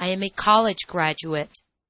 I am a college graduate.